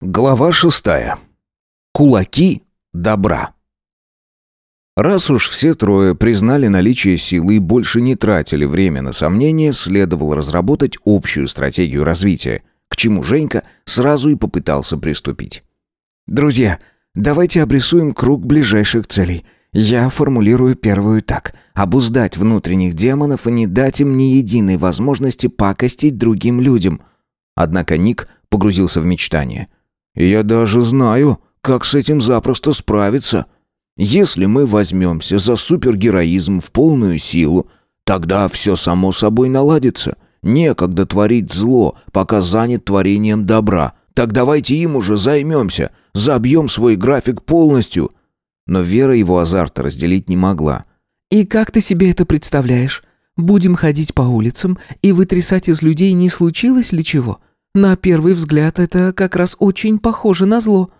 Глава шестая. Кулаки добра. Раз уж все трое признали наличие силы и больше не тратили время на сомнения, следовало разработать общую стратегию развития, к чему Женька сразу и попытался приступить. «Друзья, давайте обрисуем круг ближайших целей. Я формулирую первую так. Обуздать внутренних демонов и не дать им ни единой возможности пакостить другим людям». Однако Ник погрузился в мечтание – я даже знаю, как с этим запросто справиться. Если мы возьмемся за супергероизм в полную силу, тогда все само собой наладится. Некогда творить зло, пока занят творением добра. Так давайте им уже займемся, забьем свой график полностью. Но Вера его азарта разделить не могла. «И как ты себе это представляешь? Будем ходить по улицам и вытрясать из людей, не случилось ли чего? На первый взгляд это как раз очень похоже на зло».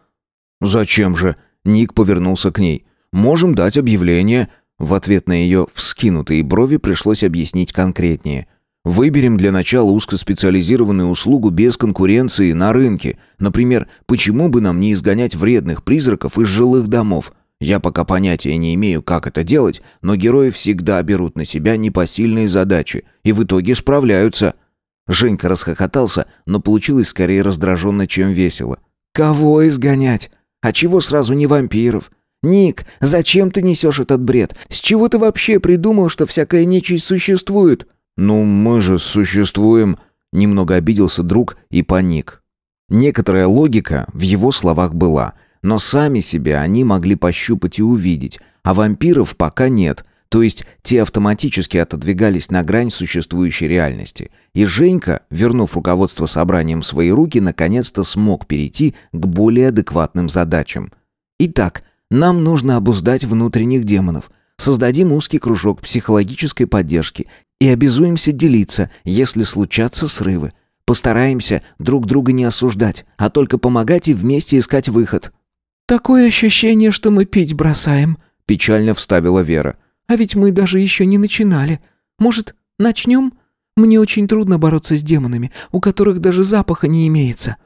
«Зачем же?» Ник повернулся к ней. «Можем дать объявление». В ответ на ее вскинутые брови пришлось объяснить конкретнее. Выберем для начала узкоспециализированную услугу без конкуренции на рынке. Например, почему бы нам не изгонять вредных призраков из жилых домов? Я пока понятия не имею, как это делать, но герои всегда берут на себя непосильные задачи и в итоге справляются. Женька расхохотался, но получилось скорее раздраженно, чем весело. «Кого изгонять? А чего сразу не вампиров? Ник, зачем ты несешь этот бред? С чего ты вообще придумал, что всякая нечисть существует?» «Ну, мы же существуем», — немного обиделся друг и паник. Некоторая логика в его словах была, но сами себя они могли пощупать и увидеть, а вампиров пока нет — то есть те автоматически отодвигались на грань существующей реальности. И Женька, вернув руководство собранием в свои руки, наконец-то смог перейти к более адекватным задачам. Итак, нам нужно обуздать внутренних демонов. Создадим узкий кружок психологической поддержки и обязуемся делиться, если случатся срывы. Постараемся друг друга не осуждать, а только помогать и вместе искать выход. «Такое ощущение, что мы пить бросаем», — печально вставила Вера. А ведь мы даже еще не начинали. Может, начнем? Мне очень трудно бороться с демонами, у которых даже запаха не имеется».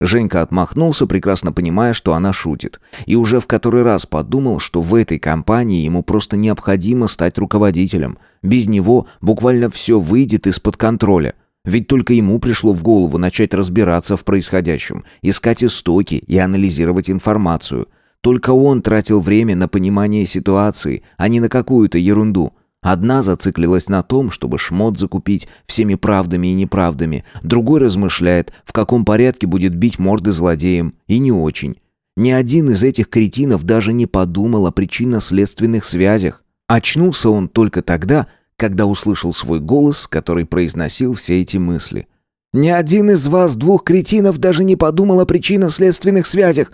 Женька отмахнулся, прекрасно понимая, что она шутит, и уже в который раз подумал, что в этой компании ему просто необходимо стать руководителем. Без него буквально все выйдет из-под контроля. Ведь только ему пришло в голову начать разбираться в происходящем, искать истоки и анализировать информацию. Только он тратил время на понимание ситуации, а не на какую-то ерунду. Одна зациклилась на том, чтобы шмот закупить всеми правдами и неправдами, другой размышляет, в каком порядке будет бить морды злодеям, и не очень. Ни один из этих кретинов даже не подумал о причинно-следственных связях. Очнулся он только тогда, когда услышал свой голос, который произносил все эти мысли. «Ни один из вас, двух кретинов, даже не подумал о причинно-следственных связях.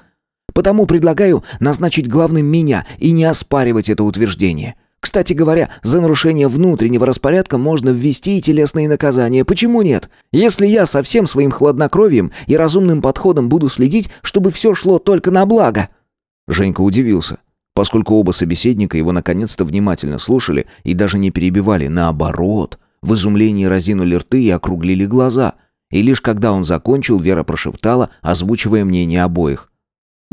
Потому предлагаю назначить главным меня и не оспаривать это утверждение. Кстати говоря, за нарушение внутреннего распорядка можно ввести и телесные наказания. Почему нет? Если я со всем своим хладнокровием и разумным подходом буду следить, чтобы все шло только на благо». Женька удивился, поскольку оба собеседника его наконец-то внимательно слушали и даже не перебивали, наоборот. В изумлении разинули рты и округлили глаза. И лишь когда он закончил, Вера прошептала, озвучивая мнение обоих.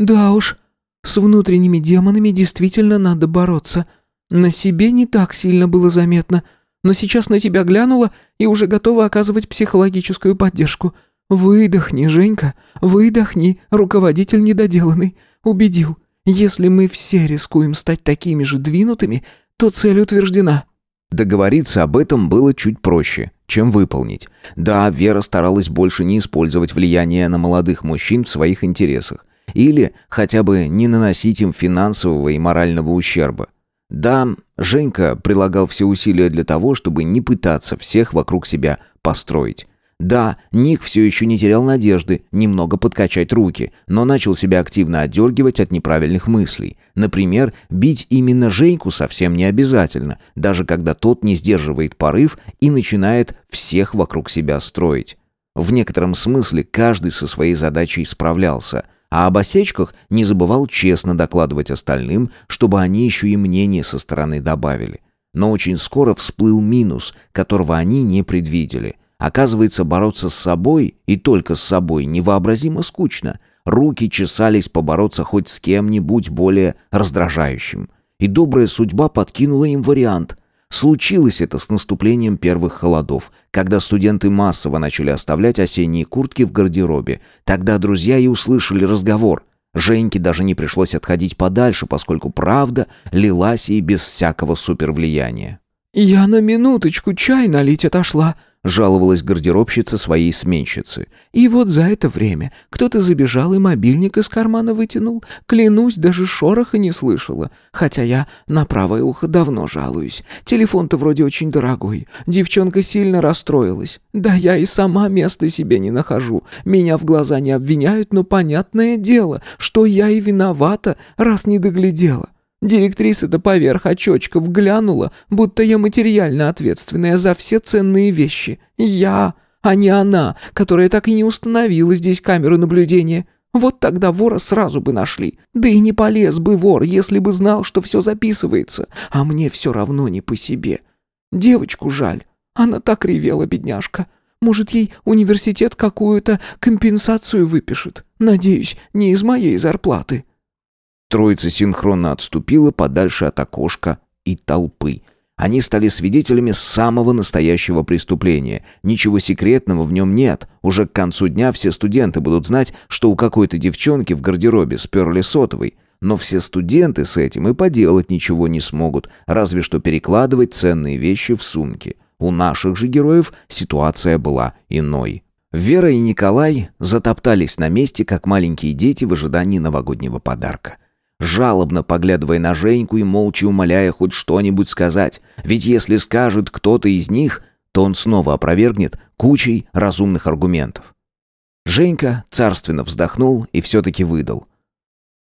«Да уж, с внутренними демонами действительно надо бороться. На себе не так сильно было заметно, но сейчас на тебя глянула и уже готова оказывать психологическую поддержку. Выдохни, Женька, выдохни, руководитель недоделанный. Убедил, если мы все рискуем стать такими же двинутыми, то цель утверждена». Договориться об этом было чуть проще, чем выполнить. Да, Вера старалась больше не использовать влияние на молодых мужчин в своих интересах. Или хотя бы не наносить им финансового и морального ущерба. Да, Женька прилагал все усилия для того, чтобы не пытаться всех вокруг себя построить. Да, Ник все еще не терял надежды немного подкачать руки, но начал себя активно отдергивать от неправильных мыслей. Например, бить именно Женьку совсем не обязательно, даже когда тот не сдерживает порыв и начинает всех вокруг себя строить. В некотором смысле каждый со своей задачей справлялся – а об осечках не забывал честно докладывать остальным, чтобы они еще и мнение со стороны добавили. Но очень скоро всплыл минус, которого они не предвидели. Оказывается, бороться с собой и только с собой невообразимо скучно. Руки чесались побороться хоть с кем-нибудь более раздражающим. И добрая судьба подкинула им вариант. Случилось это с наступлением первых холодов, когда студенты массово начали оставлять осенние куртки в гардеробе. Тогда друзья и услышали разговор. Женьке даже не пришлось отходить подальше, поскольку правда лилась и без всякого супервлияния. «Я на минуточку чай налить отошла», — жаловалась гардеробщица своей сменщицы. «И вот за это время кто-то забежал и мобильник из кармана вытянул. Клянусь, даже шороха не слышала. Хотя я на правое ухо давно жалуюсь. Телефон-то вроде очень дорогой. Девчонка сильно расстроилась. Да я и сама места себе не нахожу. Меня в глаза не обвиняют, но понятное дело, что я и виновата, раз не доглядела». Директриса-то поверх очочков глянула, будто я материально ответственная за все ценные вещи. Я, а не она, которая так и не установила здесь камеру наблюдения. Вот тогда вора сразу бы нашли. Да и не полез бы вор, если бы знал, что все записывается. А мне все равно не по себе. Девочку жаль. Она так ревела, бедняжка. Может, ей университет какую-то компенсацию выпишет. Надеюсь, не из моей зарплаты». Троица синхронно отступила подальше от окошка и толпы. Они стали свидетелями самого настоящего преступления. Ничего секретного в нем нет. Уже к концу дня все студенты будут знать, что у какой-то девчонки в гардеробе сперли сотовый. Но все студенты с этим и поделать ничего не смогут, разве что перекладывать ценные вещи в сумки. У наших же героев ситуация была иной. Вера и Николай затоптались на месте, как маленькие дети в ожидании новогоднего подарка жалобно поглядывая на Женьку и молча умоляя хоть что-нибудь сказать. Ведь если скажет кто-то из них, то он снова опровергнет кучей разумных аргументов. Женька царственно вздохнул и все-таки выдал.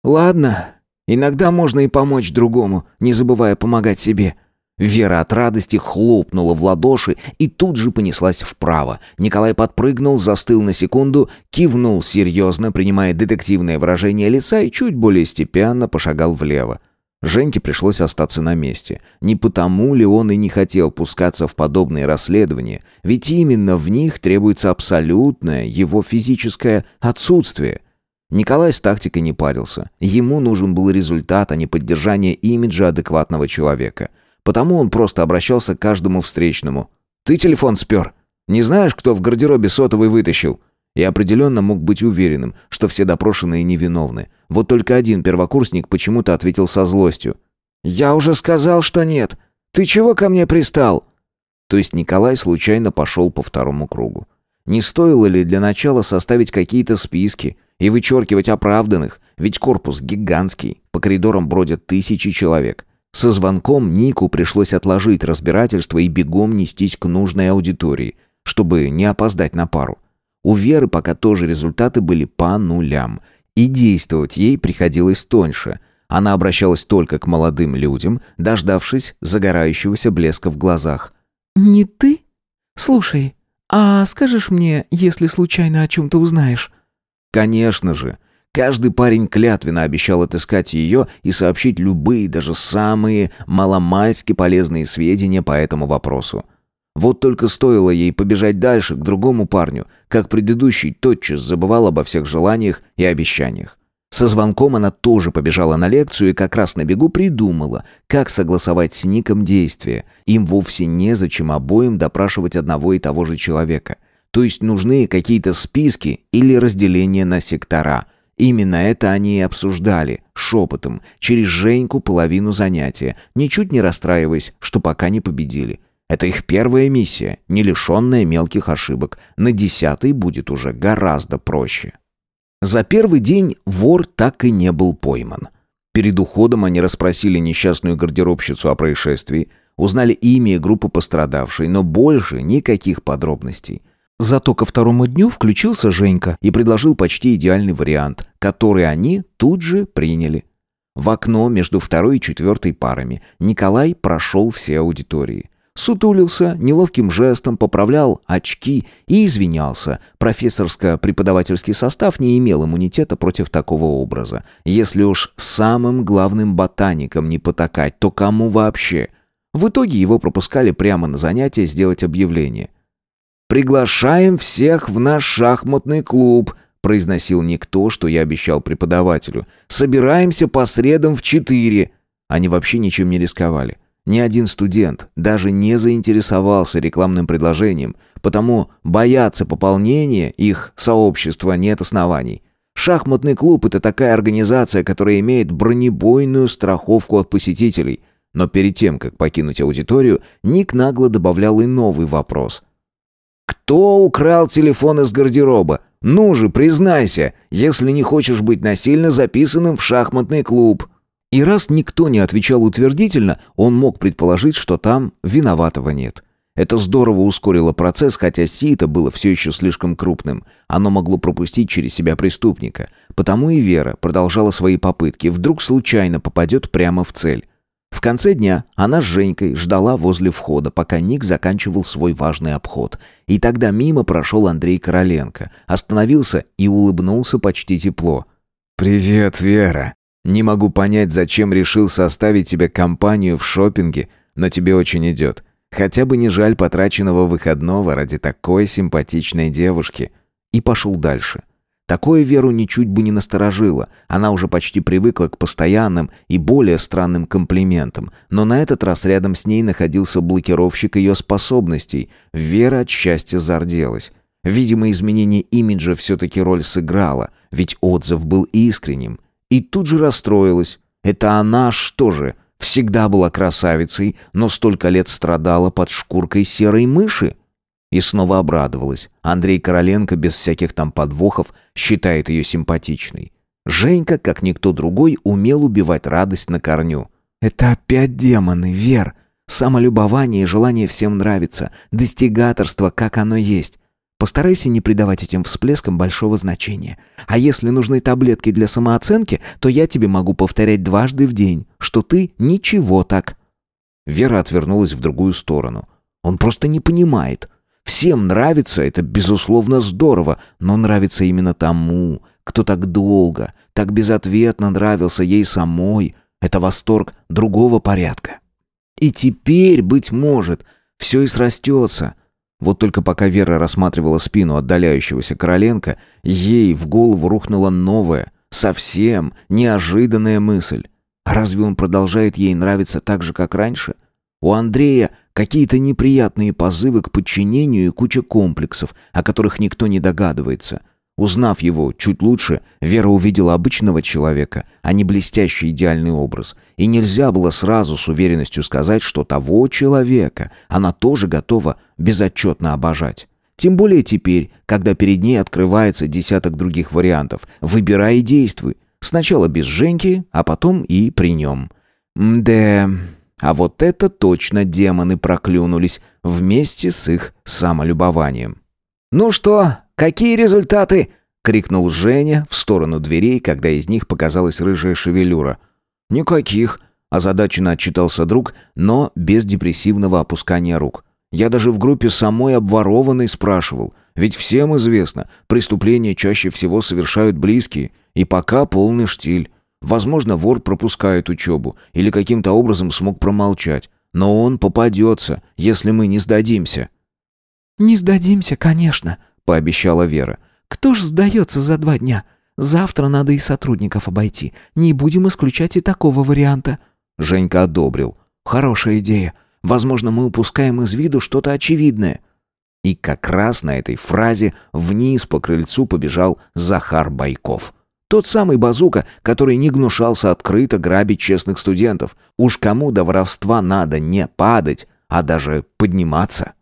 «Ладно, иногда можно и помочь другому, не забывая помогать себе». Вера от радости хлопнула в ладоши и тут же понеслась вправо. Николай подпрыгнул, застыл на секунду, кивнул серьезно, принимая детективное выражение лица и чуть более степенно пошагал влево. Женьке пришлось остаться на месте. Не потому ли он и не хотел пускаться в подобные расследования, ведь именно в них требуется абсолютное его физическое отсутствие. Николай с тактикой не парился. Ему нужен был результат, а не поддержание имиджа адекватного человека. Потому он просто обращался к каждому встречному. «Ты телефон спер? Не знаешь, кто в гардеробе сотовый вытащил?» И определенно мог быть уверенным, что все допрошенные невиновны. Вот только один первокурсник почему-то ответил со злостью. «Я уже сказал, что нет. Ты чего ко мне пристал?» То есть Николай случайно пошел по второму кругу. Не стоило ли для начала составить какие-то списки и вычеркивать оправданных, ведь корпус гигантский, по коридорам бродят тысячи человек. Со звонком Нику пришлось отложить разбирательство и бегом нестись к нужной аудитории, чтобы не опоздать на пару. У Веры пока тоже результаты были по нулям, и действовать ей приходилось тоньше. Она обращалась только к молодым людям, дождавшись загорающегося блеска в глазах. «Не ты? Слушай, а скажешь мне, если случайно о чем-то узнаешь?» «Конечно же. Каждый парень клятвенно обещал отыскать ее и сообщить любые, даже самые маломальски полезные сведения по этому вопросу. Вот только стоило ей побежать дальше, к другому парню, как предыдущий тотчас забывал обо всех желаниях и обещаниях. Со звонком она тоже побежала на лекцию и как раз на бегу придумала, как согласовать с Ником действия. Им вовсе незачем обоим допрашивать одного и того же человека. То есть нужны какие-то списки или разделения на сектора – Именно это они и обсуждали, шепотом, через Женьку половину занятия, ничуть не расстраиваясь, что пока не победили. Это их первая миссия, не лишенная мелких ошибок. На десятой будет уже гораздо проще. За первый день вор так и не был пойман. Перед уходом они расспросили несчастную гардеробщицу о происшествии, узнали имя и группу пострадавшей, но больше никаких подробностей. Зато ко второму дню включился Женька и предложил почти идеальный вариант, который они тут же приняли. В окно между второй и четвертой парами Николай прошел все аудитории. Сутулился, неловким жестом поправлял очки и извинялся. Профессорско-преподавательский состав не имел иммунитета против такого образа. Если уж самым главным ботаником не потакать, то кому вообще? В итоге его пропускали прямо на занятия сделать объявление. «Приглашаем всех в наш шахматный клуб», произносил никто, что я обещал преподавателю. «Собираемся по средам в четыре». Они вообще ничем не рисковали. Ни один студент даже не заинтересовался рекламным предложением, потому бояться пополнения их сообщества нет оснований. Шахматный клуб – это такая организация, которая имеет бронебойную страховку от посетителей. Но перед тем, как покинуть аудиторию, Ник нагло добавлял и новый вопрос. «Кто украл телефон из гардероба? Ну же, признайся, если не хочешь быть насильно записанным в шахматный клуб». И раз никто не отвечал утвердительно, он мог предположить, что там виноватого нет. Это здорово ускорило процесс, хотя сито было все еще слишком крупным. Оно могло пропустить через себя преступника. Потому и Вера продолжала свои попытки. Вдруг случайно попадет прямо в цель. В конце дня она с Женькой ждала возле входа, пока Ник заканчивал свой важный обход. И тогда мимо прошел Андрей Короленко, остановился и улыбнулся почти тепло. «Привет, Вера!» Не могу понять, зачем решил составить тебе компанию в шопинге, но тебе очень идет. Хотя бы не жаль потраченного выходного ради такой симпатичной девушки. И пошел дальше. Такое Веру ничуть бы не насторожило. Она уже почти привыкла к постоянным и более странным комплиментам. Но на этот раз рядом с ней находился блокировщик ее способностей. Вера от счастья зарделась. Видимо, изменение имиджа все-таки роль сыграло, ведь отзыв был искренним. И тут же расстроилась. Это она что же, всегда была красавицей, но столько лет страдала под шкуркой серой мыши? И снова обрадовалась. Андрей Короленко без всяких там подвохов считает ее симпатичной. Женька, как никто другой, умел убивать радость на корню. «Это опять демоны, Вер. Самолюбование и желание всем нравиться. Достигаторство, как оно есть. Постарайся не придавать этим всплескам большого значения. А если нужны таблетки для самооценки, то я тебе могу повторять дважды в день, что ты ничего так». Вера отвернулась в другую сторону. «Он просто не понимает. Всем нравится, это безусловно здорово, но нравится именно тому, кто так долго, так безответно нравился ей самой. Это восторг другого порядка. И теперь, быть может, все и срастется». Вот только пока Вера рассматривала спину отдаляющегося Короленко, ей в голову рухнула новая, совсем неожиданная мысль. Разве он продолжает ей нравиться так же, как раньше? У Андрея какие-то неприятные позывы к подчинению и куча комплексов, о которых никто не догадывается. Узнав его чуть лучше, Вера увидела обычного человека, а не блестящий идеальный образ. И нельзя было сразу с уверенностью сказать, что того человека она тоже готова безотчетно обожать. Тем более теперь, когда перед ней открывается десяток других вариантов. Выбирай и действуй. Сначала без Женьки, а потом и при нем. Мде... А вот это точно демоны проклюнулись вместе с их самолюбованием. «Ну что, какие результаты?» — крикнул Женя в сторону дверей, когда из них показалась рыжая шевелюра. «Никаких», — озадаченно отчитался друг, но без депрессивного опускания рук. «Я даже в группе самой обворованной спрашивал. Ведь всем известно, преступления чаще всего совершают близкие, и пока полный штиль. Возможно, вор пропускает учебу или каким-то образом смог промолчать. Но он попадется, если мы не сдадимся». «Не сдадимся, конечно», — пообещала Вера. «Кто ж сдается за два дня? Завтра надо и сотрудников обойти. Не будем исключать и такого варианта». Женька одобрил. «Хорошая идея. Возможно, мы упускаем из виду что-то очевидное». И как раз на этой фразе вниз по крыльцу побежал Захар Байков. Тот самый базука, который не гнушался открыто грабить честных студентов. Уж кому до воровства надо не падать, а даже подниматься.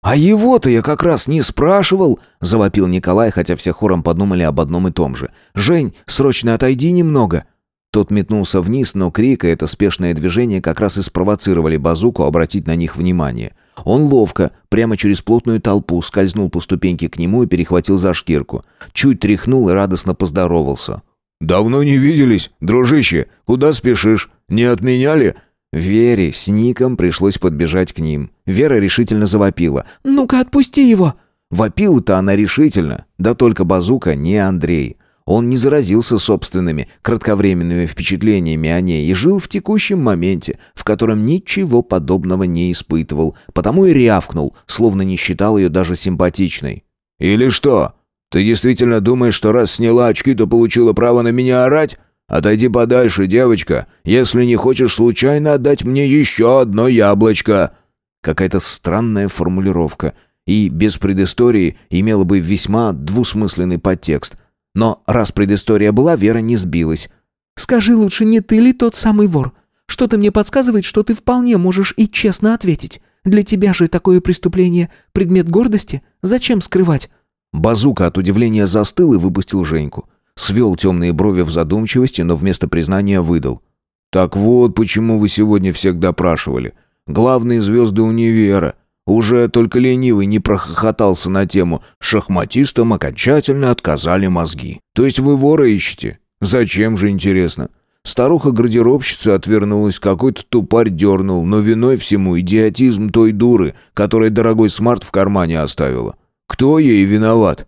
«А его-то я как раз не спрашивал!» — завопил Николай, хотя все хором подумали об одном и том же. «Жень, срочно отойди немного!» Тот метнулся вниз, но крик и это спешное движение как раз и спровоцировали базуку обратить на них внимание. Он ловко, прямо через плотную толпу, скользнул по ступеньке к нему и перехватил за шкирку. Чуть тряхнул и радостно поздоровался. «Давно не виделись, дружище. Куда спешишь? Не отменяли?» Вере с Ником пришлось подбежать к ним. Вера решительно завопила. «Ну-ка, отпусти его!» Вопила-то она решительно, да только базука не Андрей. Он не заразился собственными кратковременными впечатлениями о ней и жил в текущем моменте, в котором ничего подобного не испытывал, потому и рявкнул, словно не считал ее даже симпатичной. «Или что? Ты действительно думаешь, что раз сняла очки, то получила право на меня орать? Отойди подальше, девочка, если не хочешь случайно отдать мне еще одно яблочко». Какая-то странная формулировка и без предыстории имела бы весьма двусмысленный подтекст. Но раз предыстория была, Вера не сбилась. «Скажи лучше, не ты ли тот самый вор? Что-то мне подсказывает, что ты вполне можешь и честно ответить. Для тебя же такое преступление – предмет гордости? Зачем скрывать?» Базука от удивления застыл и выпустил Женьку. Свел темные брови в задумчивости, но вместо признания выдал. «Так вот, почему вы сегодня всех допрашивали. Главные звезды универа. Уже только ленивый не прохохотался на тему «шахматистам окончательно отказали мозги». То есть вы вора ищете? Зачем же, интересно? Старуха-гардеробщица отвернулась, какой-то тупарь дернул, но виной всему идиотизм той дуры, которая дорогой смарт в кармане оставила. Кто ей виноват?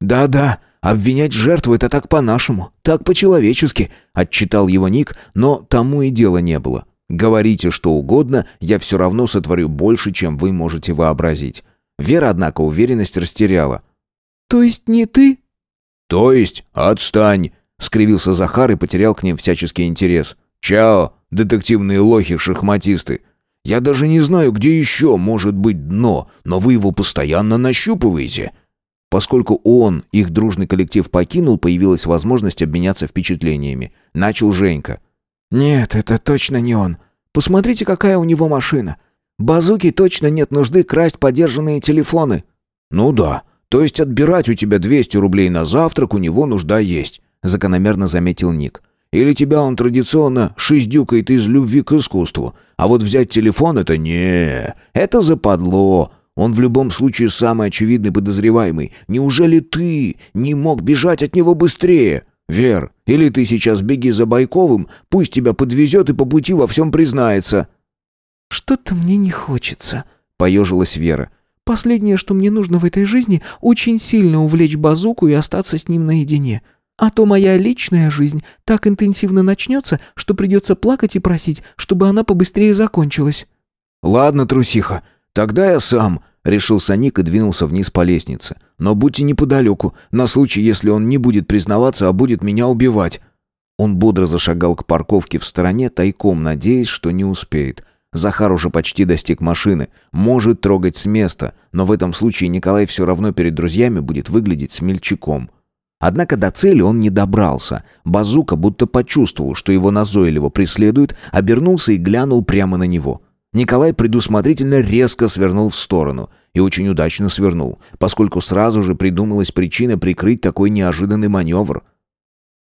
«Да-да, обвинять жертву — это так по-нашему, так по-человечески», — отчитал его Ник, но тому и дела не было. Говорите что угодно, я все равно сотворю больше, чем вы можете вообразить. Вера, однако, уверенность растеряла. То есть не ты? То есть? Отстань, скривился Захар и потерял к ним всяческий интерес. Чао, детективные лохи-шахматисты. Я даже не знаю, где еще может быть дно, но вы его постоянно нащупываете. Поскольку он, их дружный коллектив покинул, появилась возможность обменяться впечатлениями. Начал Женька. «Нет, это точно не он. Посмотрите, какая у него машина. Базуки точно нет нужды красть подержанные телефоны». «Ну да. То есть отбирать у тебя 200 рублей на завтрак у него нужда есть», закономерно заметил Ник. «Или тебя он традиционно шиздюкает из любви к искусству. А вот взять телефон — это не... Это западло. Он в любом случае самый очевидный подозреваемый. Неужели ты не мог бежать от него быстрее?» «Вер, или ты сейчас беги за Байковым, пусть тебя подвезет и по пути во всем признается». «Что-то мне не хочется», — поежилась Вера. «Последнее, что мне нужно в этой жизни, очень сильно увлечь базуку и остаться с ним наедине. А то моя личная жизнь так интенсивно начнется, что придется плакать и просить, чтобы она побыстрее закончилась». «Ладно, трусиха, тогда я сам», Решился Ник и двинулся вниз по лестнице. «Но будьте неподалеку, на случай, если он не будет признаваться, а будет меня убивать». Он бодро зашагал к парковке в стороне, тайком надеясь, что не успеет. Захар уже почти достиг машины, может трогать с места, но в этом случае Николай все равно перед друзьями будет выглядеть смельчаком. Однако до цели он не добрался. Базука будто почувствовал, что его назойливо преследуют, обернулся и глянул прямо на него. Николай предусмотрительно резко свернул в сторону. И очень удачно свернул, поскольку сразу же придумалась причина прикрыть такой неожиданный маневр.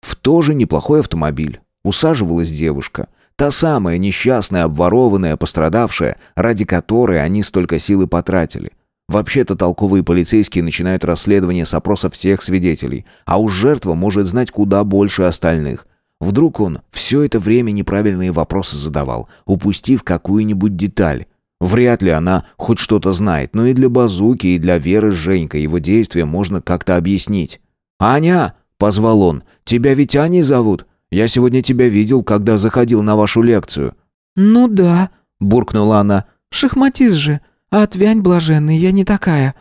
В тоже неплохой автомобиль усаживалась девушка. Та самая несчастная, обворованная, пострадавшая, ради которой они столько сил и потратили. Вообще-то толковые полицейские начинают расследование с опроса всех свидетелей, а уж жертва может знать куда больше остальных. Вдруг он все это время неправильные вопросы задавал, упустив какую-нибудь деталь. Вряд ли она хоть что-то знает, но и для Базуки, и для Веры с Женькой его действия можно как-то объяснить. «Аня!» — позвал он. «Тебя ведь Аней зовут? Я сегодня тебя видел, когда заходил на вашу лекцию». «Ну да», — буркнула она. «Шахматист же. А отвянь, блаженный, я не такая».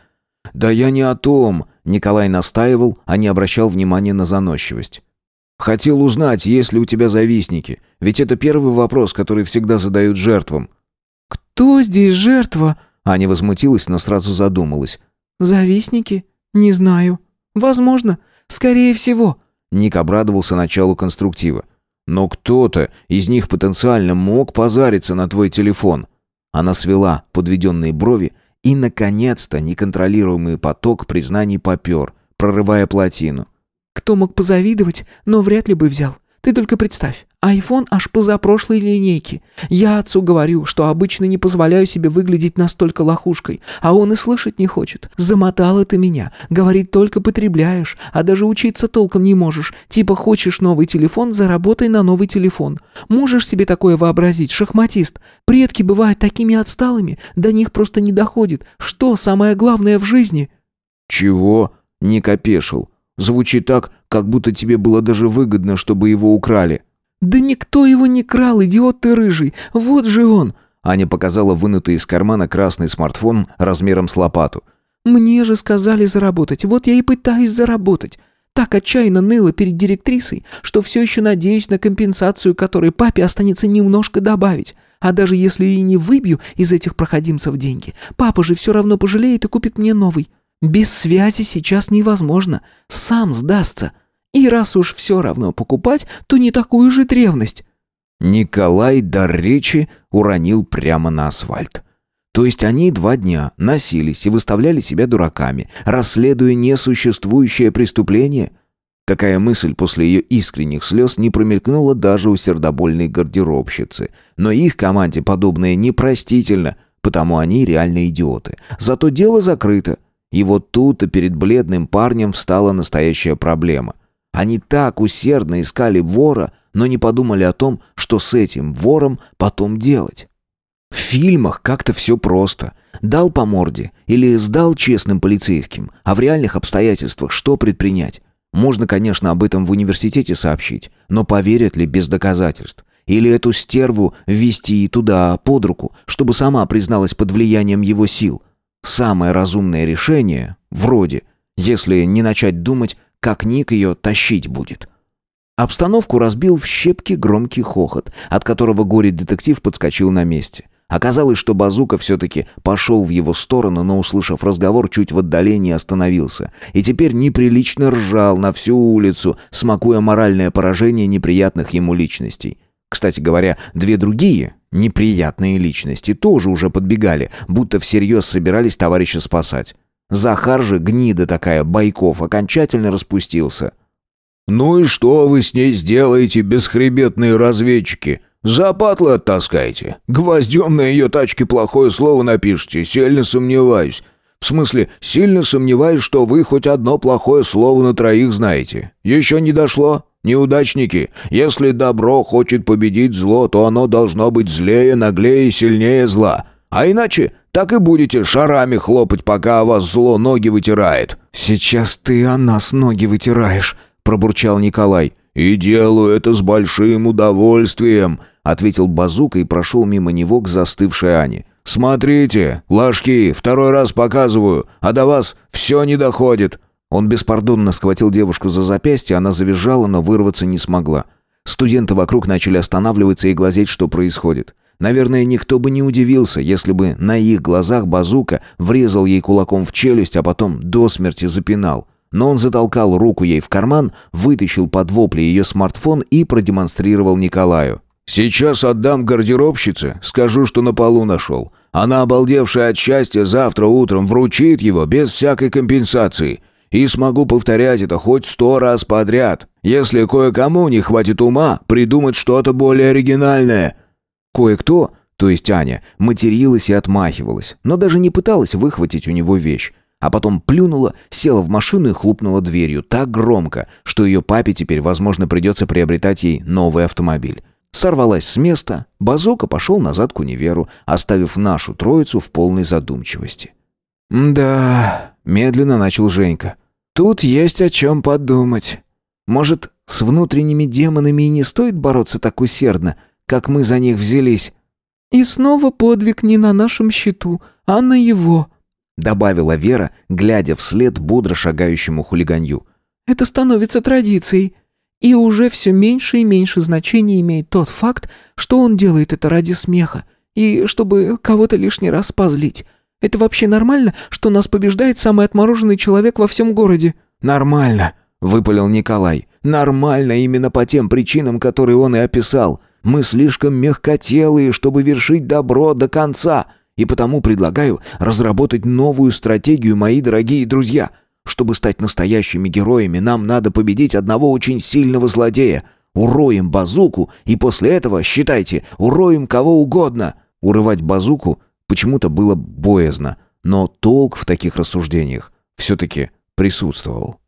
«Да я не о том», — Николай настаивал, а не обращал внимания на заносчивость. Хотел узнать, есть ли у тебя завистники. Ведь это первый вопрос, который всегда задают жертвам. Кто здесь жертва? Аня возмутилась, но сразу задумалась. Завистники? Не знаю. Возможно. Скорее всего. Ник обрадовался началу конструктива. Но кто-то из них потенциально мог позариться на твой телефон. Она свела подведенные брови, и, наконец-то, неконтролируемый поток признаний попер, прорывая плотину. Кто мог позавидовать, но вряд ли бы взял. Ты только представь, айфон аж позапрошлой линейки. Я отцу говорю, что обычно не позволяю себе выглядеть настолько лохушкой, а он и слышать не хочет. Замотал это меня. Говорит, только потребляешь, а даже учиться толком не можешь. Типа хочешь новый телефон, заработай на новый телефон. Можешь себе такое вообразить, шахматист? Предки бывают такими отсталыми, до них просто не доходит. Что самое главное в жизни? Чего? Не копешил. Звучит так, как будто тебе было даже выгодно, чтобы его украли». «Да никто его не крал, идиот ты рыжий! Вот же он!» Аня показала вынутый из кармана красный смартфон размером с лопату. «Мне же сказали заработать, вот я и пытаюсь заработать. Так отчаянно ныла перед директрисой, что все еще надеюсь на компенсацию, которой папе останется немножко добавить. А даже если и не выбью из этих проходимцев деньги, папа же все равно пожалеет и купит мне новый. Без связи сейчас невозможно, сам сдастся. И раз уж все равно покупать, то не такую же древность». Николай дар речи уронил прямо на асфальт. То есть они два дня носились и выставляли себя дураками, расследуя несуществующее преступление? Такая мысль после ее искренних слез не промелькнула даже у сердобольной гардеробщицы. Но их команде подобное непростительно, потому они реально идиоты. Зато дело закрыто. И вот тут-то перед бледным парнем встала настоящая проблема. Они так усердно искали вора, но не подумали о том, что с этим вором потом делать. В фильмах как-то все просто. Дал по морде или сдал честным полицейским, а в реальных обстоятельствах что предпринять? Можно, конечно, об этом в университете сообщить, но поверят ли без доказательств? Или эту стерву ввести туда под руку, чтобы сама призналась под влиянием его сил? Самое разумное решение, вроде, если не начать думать, как Ник ее тащить будет. Обстановку разбил в щепки громкий хохот, от которого горе-детектив подскочил на месте. Оказалось, что Базука все-таки пошел в его сторону, но, услышав разговор, чуть в отдалении остановился. И теперь неприлично ржал на всю улицу, смакуя моральное поражение неприятных ему личностей. Кстати говоря, две другие неприятные личности тоже уже подбегали, будто всерьез собирались товарища спасать. Захар же, гнида такая, Байков, окончательно распустился. «Ну и что вы с ней сделаете, бесхребетные разведчики?» За патлы оттаскайте. Гвоздем на ее тачке плохое слово напишите, сильно сомневаюсь. В смысле, сильно сомневаюсь, что вы хоть одно плохое слово на троих знаете. Еще не дошло? Неудачники, если добро хочет победить зло, то оно должно быть злее, наглее и сильнее зла. А иначе так и будете шарами хлопать, пока о вас зло ноги вытирает». «Сейчас ты о нас ноги вытираешь», — пробурчал Николай. «И делаю это с большим удовольствием», — ответил Базука и прошел мимо него к застывшей Ане. «Смотрите, ложки, второй раз показываю, а до вас все не доходит». Он беспардонно схватил девушку за запястье, она завизжала, но вырваться не смогла. Студенты вокруг начали останавливаться и глазеть, что происходит. Наверное, никто бы не удивился, если бы на их глазах Базука врезал ей кулаком в челюсть, а потом до смерти запинал. Но он затолкал руку ей в карман, вытащил под вопли ее смартфон и продемонстрировал Николаю. «Сейчас отдам гардеробщице, скажу, что на полу нашел. Она, обалдевшая от счастья, завтра утром вручит его без всякой компенсации. И смогу повторять это хоть сто раз подряд, если кое-кому не хватит ума придумать что-то более оригинальное». Кое-кто, то есть Аня, материлась и отмахивалась, но даже не пыталась выхватить у него вещь а потом плюнула, села в машину и хлопнула дверью так громко, что ее папе теперь, возможно, придется приобретать ей новый автомобиль. Сорвалась с места, Базока пошел назад к универу, оставив нашу троицу в полной задумчивости. «Да», — медленно начал Женька, — «тут есть о чем подумать. Может, с внутренними демонами и не стоит бороться так усердно, как мы за них взялись?» «И снова подвиг не на нашем счету, а на его», добавила Вера, глядя вслед бодро шагающему хулиганью. «Это становится традицией. И уже все меньше и меньше значения имеет тот факт, что он делает это ради смеха и чтобы кого-то лишний раз позлить. Это вообще нормально, что нас побеждает самый отмороженный человек во всем городе?» «Нормально», — выпалил Николай. «Нормально именно по тем причинам, которые он и описал. Мы слишком мягкотелые, чтобы вершить добро до конца. И потому предлагаю разработать новую стратегию, мои дорогие друзья. Чтобы стать настоящими героями, нам надо победить одного очень сильного злодея. Уроем базуку, и после этого, считайте, уроем кого угодно. Урывать базуку почему-то было боязно, но толк в таких рассуждениях все-таки присутствовал.